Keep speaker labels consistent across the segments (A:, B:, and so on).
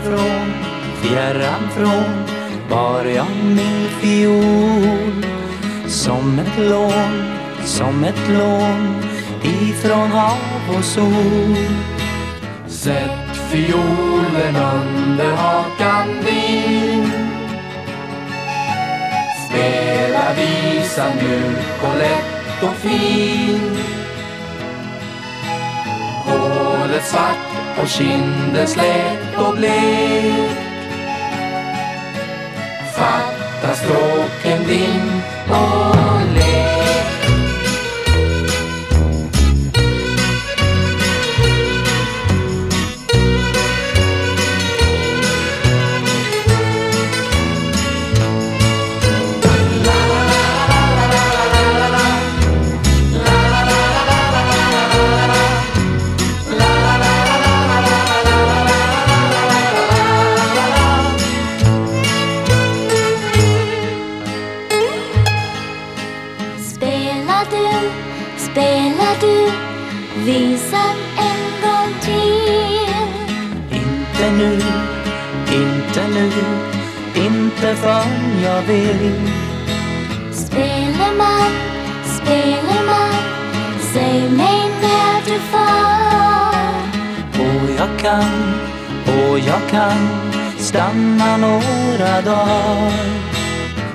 A: Fjärran från, fjärran från bar jag min fiol. Som ett lån, som ett lån ifrån hav och sol.
B: Sätt fiolen under hakan din. Spela visan mjuk och lätt och fin. Hålet svart och kinden slät och blek. Fattar stråken din.
C: Visan en gång till.
A: Inte nu, inte nu, inte förrän jag vill.
C: Speleman, speleman Säg mig när du far.
A: Och jag kan, och jag kan stanna några dagar.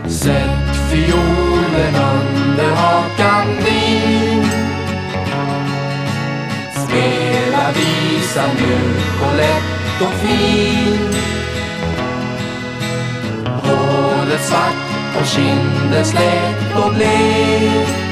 B: Sätt fiolen under hakan din visan mjuk och lätt och fin. Håret svart och kinden slät och blek.